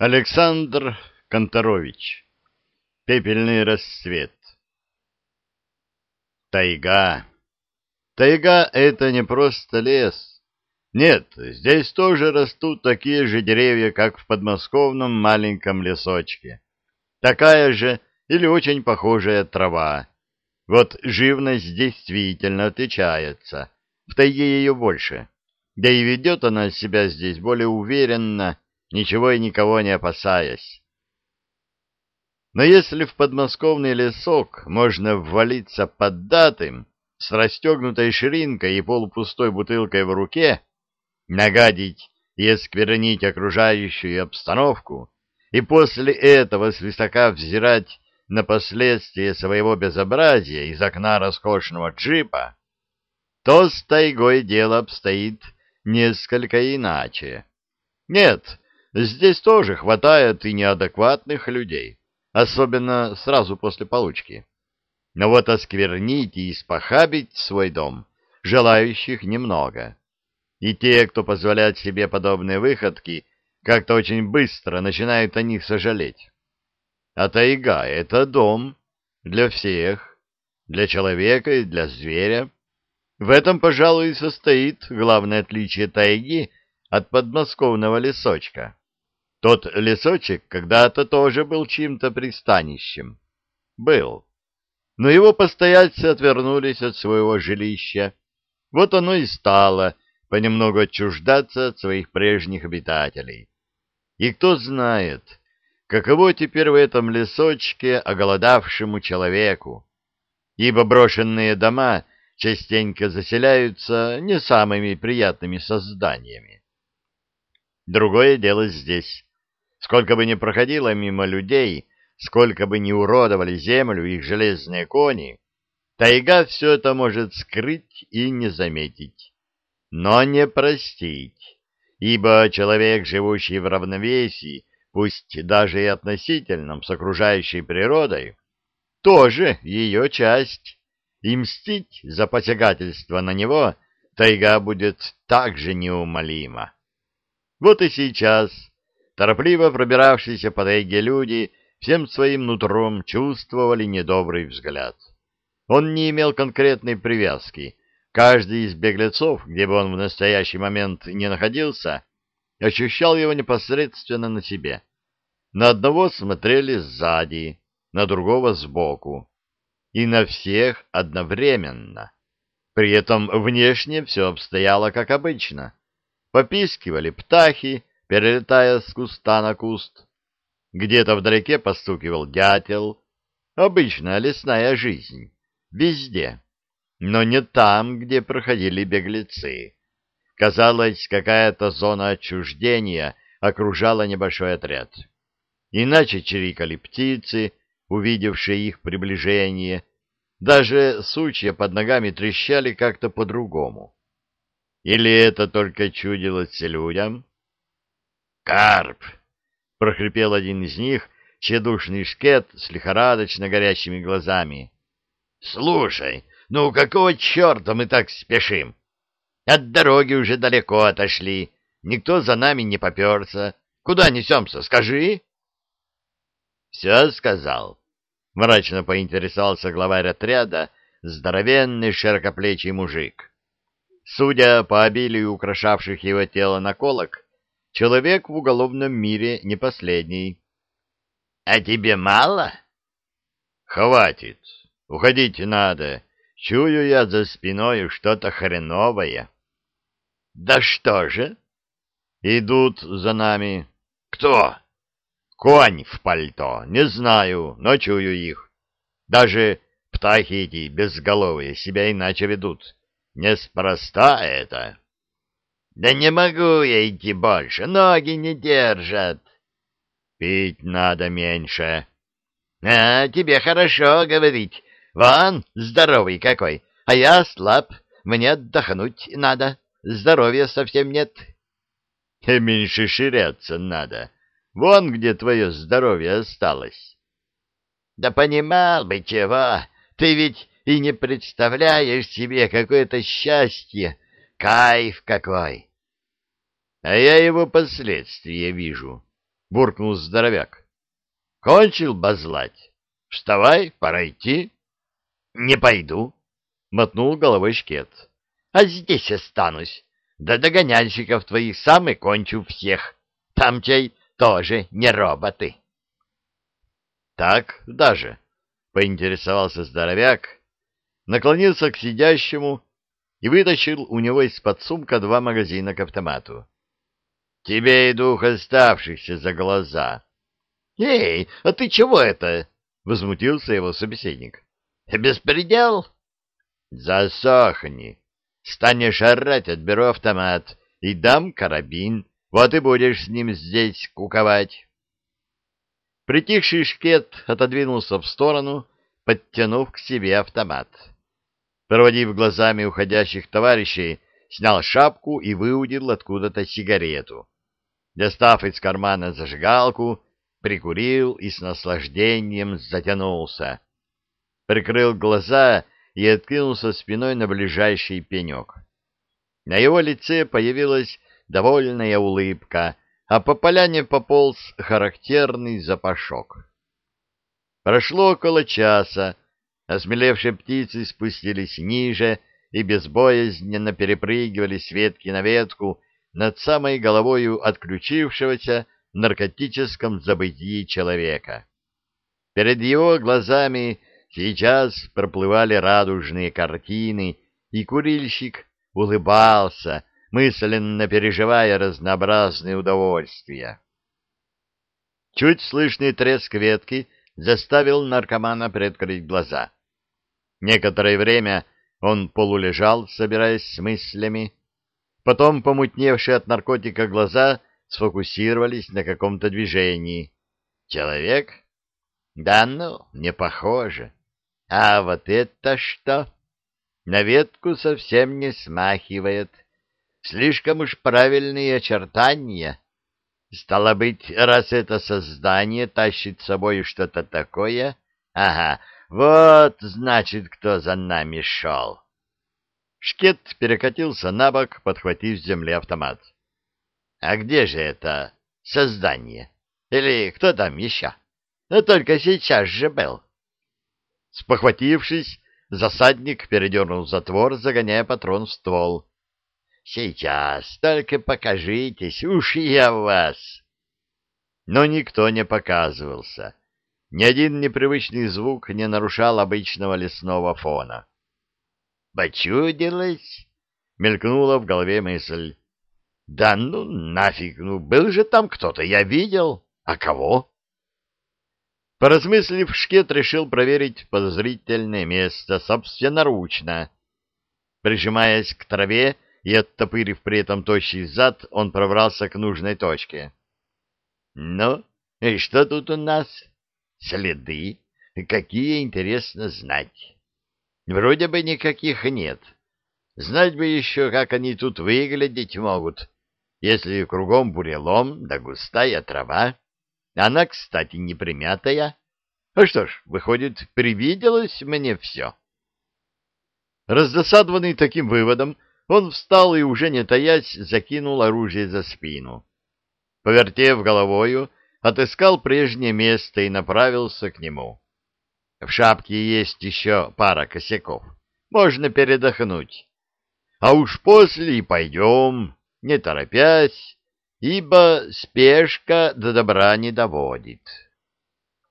Александр Конторович. Пепельный рассвет. Тайга. Тайга — это не просто лес. Нет, здесь тоже растут такие же деревья, как в подмосковном маленьком лесочке. Такая же или очень похожая трава. Вот живность действительно отличается. В тайге ее больше. Да и ведет она себя здесь более уверенно, ничего и никого не опасаясь. Но если в подмосковный лесок можно ввалиться поддатым, с расстегнутой ширинкой и полупустой бутылкой в руке, нагадить и осквернить окружающую обстановку, и после этого свысока взирать на последствия своего безобразия из окна роскошного джипа, то с тайгой дело обстоит несколько иначе. Нет, Здесь тоже хватает и неадекватных людей, особенно сразу после получки. Но вот осквернить и испохабить свой дом желающих немного. И те, кто позволяет себе подобные выходки, как-то очень быстро начинают о них сожалеть. А тайга — это дом для всех, для человека и для зверя. В этом, пожалуй, и состоит главное отличие тайги от подмосковного лесочка. Тот лесочек когда-то тоже был чьим-то пристанищем. Был. Но его постояльцы отвернулись от своего жилища. Вот оно и стало понемногу отчуждаться от своих прежних обитателей. И кто знает, каково теперь в этом лесочке оголодавшему человеку, ибо брошенные дома частенько заселяются не самыми приятными созданиями. Другое дело здесь. Сколько бы ни проходило мимо людей, сколько бы ни уродовали землю их железные кони, тайга все это может скрыть и не заметить, но не простить, ибо человек, живущий в равновесии, пусть даже и относительном с окружающей природой, тоже ее часть, и мстить за посягательство на него тайга будет также неумолима. Вот и сейчас Торопливо пробиравшиеся по тайге люди всем своим нутром чувствовали недобрый взгляд. Он не имел конкретной привязки. Каждый из беглецов, где бы он в настоящий момент не находился, ощущал его непосредственно на себе. На одного смотрели сзади, на другого сбоку. И на всех одновременно. При этом внешне все обстояло как обычно. Попискивали птахи, перелетая с куста на куст. Где-то вдалеке постукивал дятел. Обычная лесная жизнь. Везде. Но не там, где проходили беглецы. Казалось, какая-то зона отчуждения окружала небольшой отряд. Иначе чирикали птицы, увидевшие их приближение. Даже сучья под ногами трещали как-то по-другому. Или это только чудилось людям? «Карп!» — прохрипел один из них, чедушный шкет с лихорадочно горящими глазами. «Слушай, ну какого черта мы так спешим? От дороги уже далеко отошли, никто за нами не поперся. Куда несемся, скажи?» «Все сказал», — мрачно поинтересовался главарь отряда, здоровенный широкоплечий мужик. Судя по обилию украшавших его тело наколок, Человек в уголовном мире не последний. — А тебе мало? — Хватит. Уходить надо. Чую я за спиной что-то хреновое. — Да что же? — Идут за нами. — Кто? — Конь в пальто. Не знаю, но чую их. Даже птахи эти безголовые себя иначе ведут. Неспроста это. Да не могу я идти больше, ноги не держат. Пить надо меньше. А, тебе хорошо говорить. Вон, здоровый какой, а я слаб, мне отдохнуть надо, здоровья совсем нет. Меньше ширяться надо. Вон где твое здоровье осталось. Да понимал бы чего, ты ведь и не представляешь себе какое-то счастье, кайф какой. А я его последствия вижу. — буркнул здоровяк. — Кончил базлать. Вставай, пора идти. — Не пойду, — мотнул головой шкет. — А здесь останусь. Да догоняльщиков твоих сам и кончу всех. Там чай тоже не роботы. — Так даже, — поинтересовался здоровяк, наклонился к сидящему и вытащил у него из-под сумка два магазина к автомату. — Тебе и дух оставшихся за глаза. — Эй, а ты чего это? — возмутился его собеседник. — Беспредел? — Засохни. Станешь орать, отберу автомат и дам карабин. Вот и будешь с ним здесь куковать. Притихший шкет отодвинулся в сторону, подтянув к себе автомат. Проводив глазами уходящих товарищей, снял шапку и выудил откуда-то сигарету. Достав из кармана зажигалку, прикурил и с наслаждением затянулся. Прикрыл глаза и откинулся спиной на ближайший пенек. На его лице появилась довольная улыбка, а по поляне пополз характерный запашок. Прошло около часа, осмелевшие птицы спустились ниже и безбоязненно перепрыгивали с ветки на ветку над самой головою отключившегося в наркотическом забытии человека. Перед его глазами сейчас проплывали радужные картины, и курильщик улыбался, мысленно переживая разнообразные удовольствия. Чуть слышный треск ветки заставил наркомана приоткрыть глаза. Некоторое время он полулежал, собираясь с мыслями. Потом помутневшие от наркотика глаза сфокусировались на каком-то движении. «Человек? Да ну, не похоже. А вот это что? На ветку совсем не смахивает. Слишком уж правильные очертания. Стало быть, раз это создание тащит с собой что-то такое... Ага, вот, значит, кто за нами шел. Шкет перекатился на бок, подхватив с земли автомат. — А где же это создание? Или кто там еще? Ну, только сейчас же был. Спохватившись, засадник передернул затвор, загоняя патрон в ствол. — Сейчас, только покажитесь, уж я вас! Но никто не показывался. Ни один непривычный звук не нарушал обычного лесного фона. «Почудилось?» — мелькнула в голове мысль. «Да ну нафиг, ну был же там кто-то, я видел. А кого?» Поразмыслив, Шкет решил проверить подозрительное место собственноручно. Прижимаясь к траве и оттопырив при этом тощий зад, он пробрался к нужной точке. «Ну, и что тут у нас?» Следы? Какие, интересно знать. Вроде бы никаких нет. Знать бы еще, как они тут выглядеть могут, если кругом бурелом да густая трава. Она, кстати, не примятая. А что ж, выходит, привиделось мне все. Раздосадованный таким выводом, он встал и, уже не таясь, закинул оружие за спину. Повертев головою, отыскал прежнее место и направился к нему. В шапке есть еще пара косяков. Можно передохнуть. А уж после и пойдем, не торопясь, ибо спешка до добра не доводит.